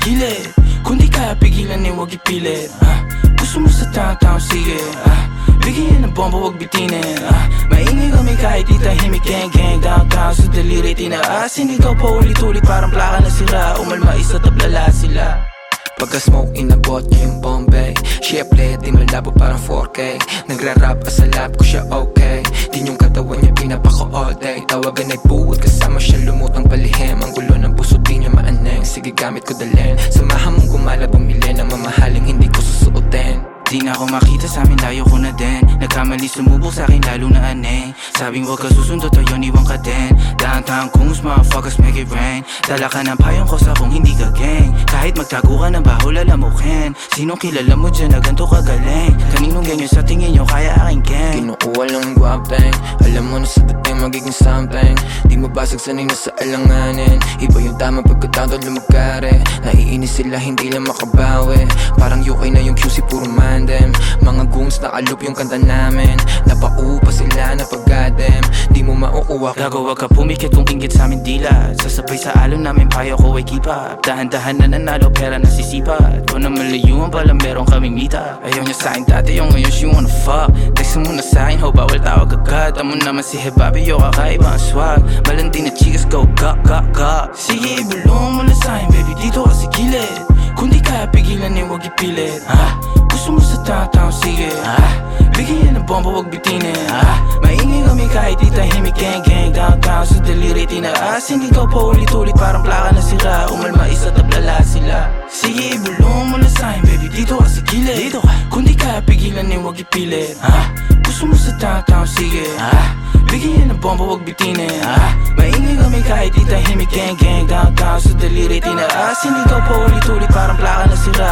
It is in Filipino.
gilid. Kung di kaya pigilan eh wag ipilit ah, Gusto mo sa taong-taong sige ah, Bigyan ng bomba wag bitinin ah, Maingay kami kahit di tahimik gang gang Downtown sa daliri tinaasin. Ikaw pa ulit-ulit parang plaka na sira Umalma isa tablala sila. Pagka-smoke inabot niya yung Bombay. Siyempre di malabo parang 4K Nagra-rap sa lab ko siya okay Sige gamit ko dalhin. Samahan mong gumala bumili ng mamahaling hindi ko susuotin. Di na ako makita sa amin layo ko na din. Nagkamali sumubok sa akin lalo na aneng Sabing huwag ka susundo tayo iwan ka din. Downtown kungs motherfuckers make it rain Dala ka ng payong ko sa kung hindi ka gang. Kahit magtago ka ng baho lalamukin. Sinong kilala mo dyan na ganito kagaling? Kaninong ganyan sa tingin nyo kaya aking gang? Kinukuha lang ng guwapeng. Alam mo na sa dating magiging something. Di mabasag sanay na sa alanganin. Iba yung tama pagkatawad lumagkari Naiinis sila hindi lang makabawi. Parang UK na yung QC puro mandem Mga goons na alup yung kanta namin. Napaupa sila na paggadem Di mo mauuwa Gago ka pumikit kung inggit sa amin dila. Sasabay sa alon namin payo ko ay up. Dahan-dahan na nanalo pera nasisipat Kung na malayuan pala meron kaming mita. Ayaw niya sa'kin dati yung ngayon she wanna fuck. Text mo na sa'kin ho bawal tawag agad. Amo naman si Hebabi yo kakaiba ang swag. Malandi na chicas go ga ga ga. Sige ibulong mo na sa'kin baby dito ka sa gilid. Kung di kaya pigilan eh wag ipilit. Ah, bomba wag bitinin ah, Maingay kami kahit di tahimik gang gang Downtown sa daliri tinaasin Ikaw pa ulit-ulit parang plaka na sira Umalma isa tablala sila. Sige ibulong mo na sa'kin baby. Dito ka sa gilid. Dito ka. Kung di kaya pigilan eh wag ipilit ah, Gusto mo sa taong-taong sige ah, Bigyan ng bomba wag bitinin ah, Maingay kami kahit di tahimik gang gang Downtown sa daliri tinaasin Ikaw pa ulit-ulit parang plaka na sira